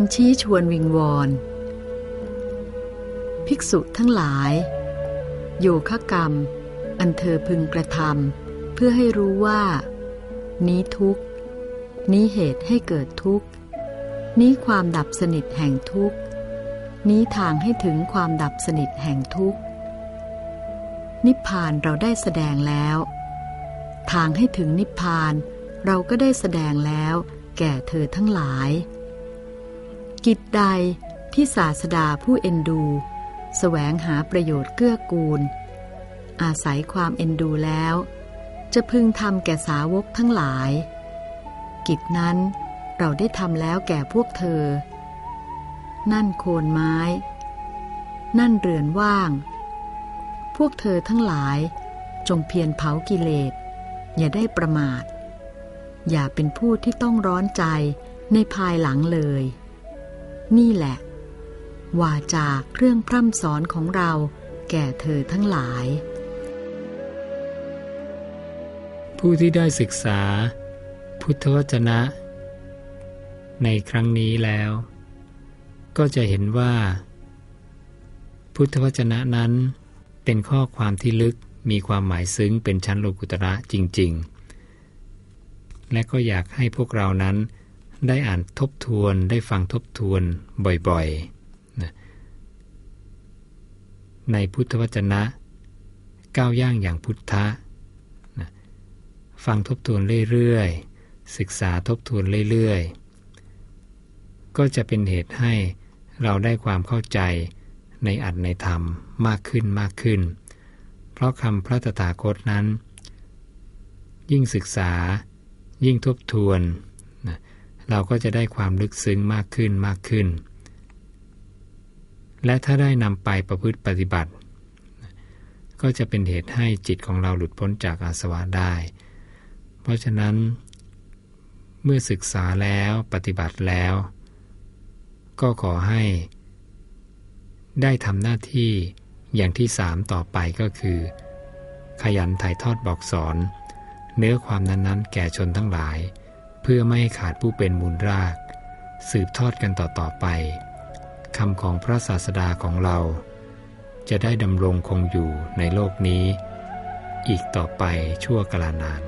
ำชี้ชวนวิงวอนภิกษุทั้งหลาย โยคะกรรม อันเธอพึงกระทำเพื่อให้รู้ว่า นี้ทุกนี้เหตุให้เกิดทุกนี้ความดับสนิทแห่งทุกนี้ทางให้ถึงความดับสนิทแห่งทุกนิพพานเราได้แสดงแล้ว ทางให้ถึงนิพพานเราก็ได้แสดงแล้ว แก่เธอทั้งหลาย กิจใดที่ศาสดาผู้เอ็นดูแสวงหาประโยชน์เกื้อกูล อาศัยความเอ็นดูแล้ว จะพึงทำแก่สาวกทั้งหลาย กิจนั้นเราได้ทำแล้วแก่พวกเธอ นั่นโคนไม้ นั่นเรือนว่าง พวกเธอทั้งหลาย จงเพียรเผากิเลส อย่าได้ประมาท อย่าเป็นผู้ที่ต้องร้อนใจในภายหลังเลย นี่แหละ วาจาเครื่องพร่ำสอนของเราแก่เธอทั้งหลาย ผู้ที่ได้ศึกษา พุทธวจนะ ในครั้งนี้แล้ว ก็จะเห็นว่า พุทธวจนะนั้นเป็นข้อความที่ลึกมีความหมายซึ้งเป็นชั้นโลกุตระจริง ๆ และก็อยากให้พวกเรานั้น ได้อ่านทบทวน ได้ฟังทบทวนบ่อยๆนะในพุทธวจนะ ก้าวย่างอย่างพุทธะนะฟังทบทวนเรื่อยๆ ศึกษาทบทวนเรื่อยๆ ก็จะเป็นเหตุให้เราได้ความเข้าใจในอัตในธรรมมากขึ้นมากขึ้น เพราะคำพระตถาคตนั้น ยิ่งศึกษายิ่งทบทวนนะ เราก็จะได้ความลึกซึ้งมากขึ้นมากขึ้น และถ้าได้นำไปประพฤติปฏิบัติ ก็จะเป็นเหตุให้จิตของเราหลุดพ้นจากอาสวะได้ เพราะฉะนั้น เมื่อศึกษาแล้วปฏิบัติแล้ว ก็ขอให้ ได้ทำหน้าที่อย่างที่สามต่อไปก็คือ ขยันถ่ายทอดบอกสอน เนื้อความนั้นๆ แก่ชนทั้งหลาย เพื่อไม่ให้ขาดผู้เป็นมูลราก สืบทอดกันต่อๆไปคำของพระศาสดาของเรา จะได้ดำรงคงอยู่ในโลกนี้ อีกต่อไปชั่วกาลนาน